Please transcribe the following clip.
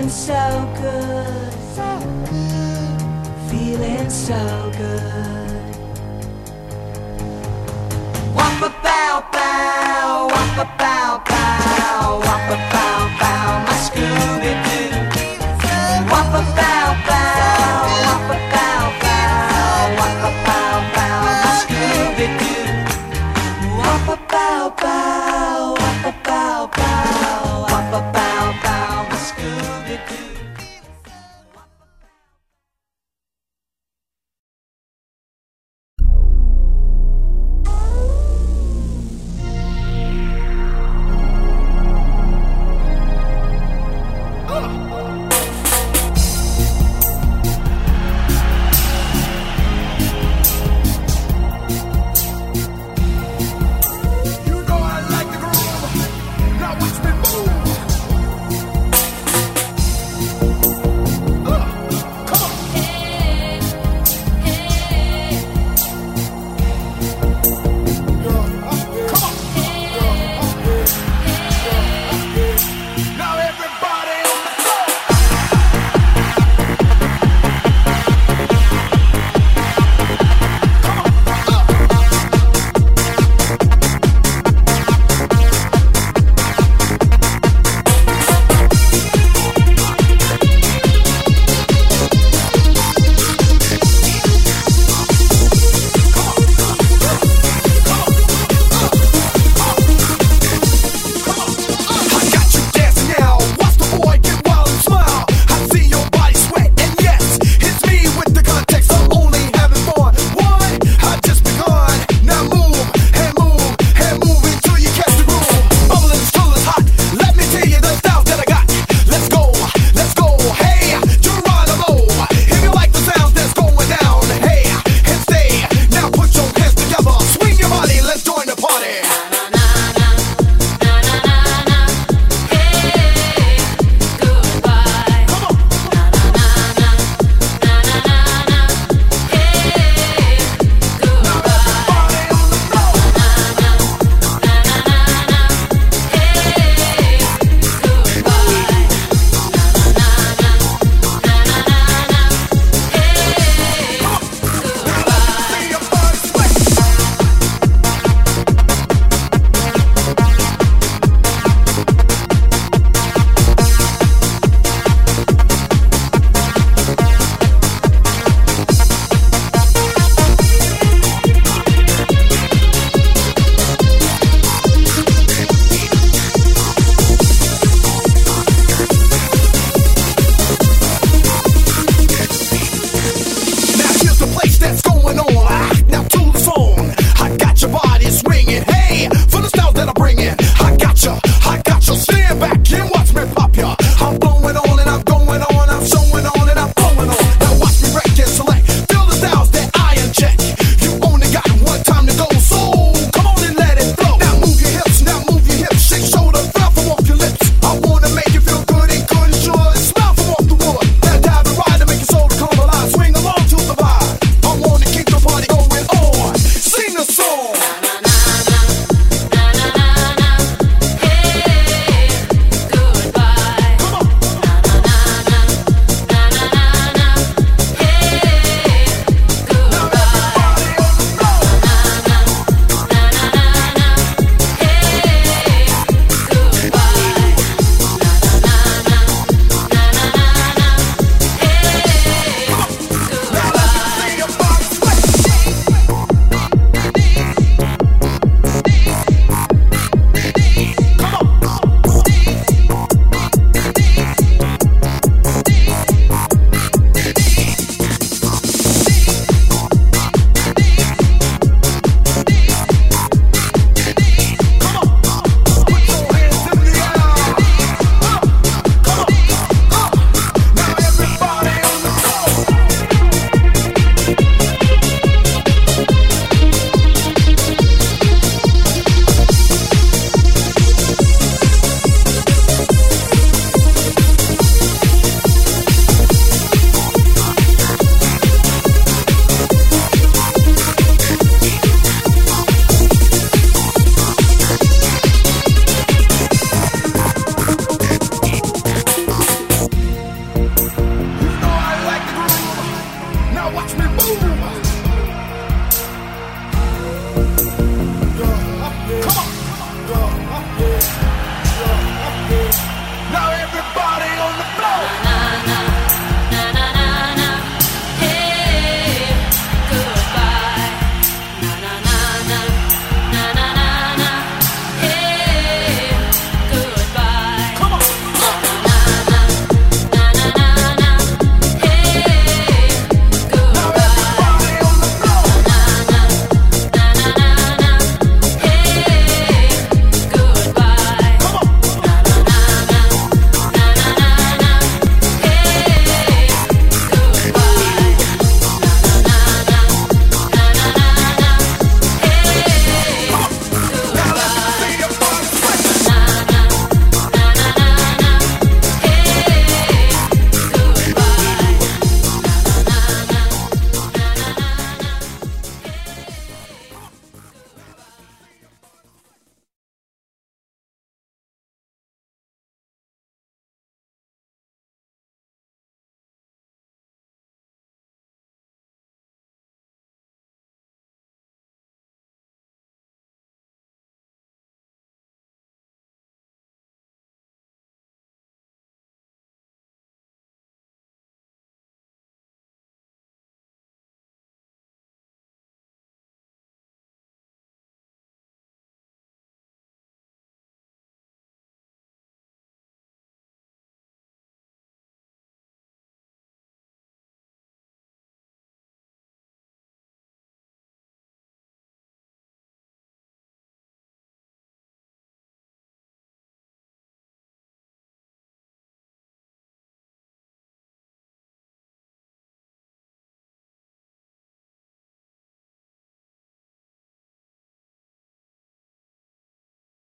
Feeling so good. Feeling so good. Wop a bow bow, wop a bow bow, wop a bow bow, my Scooby.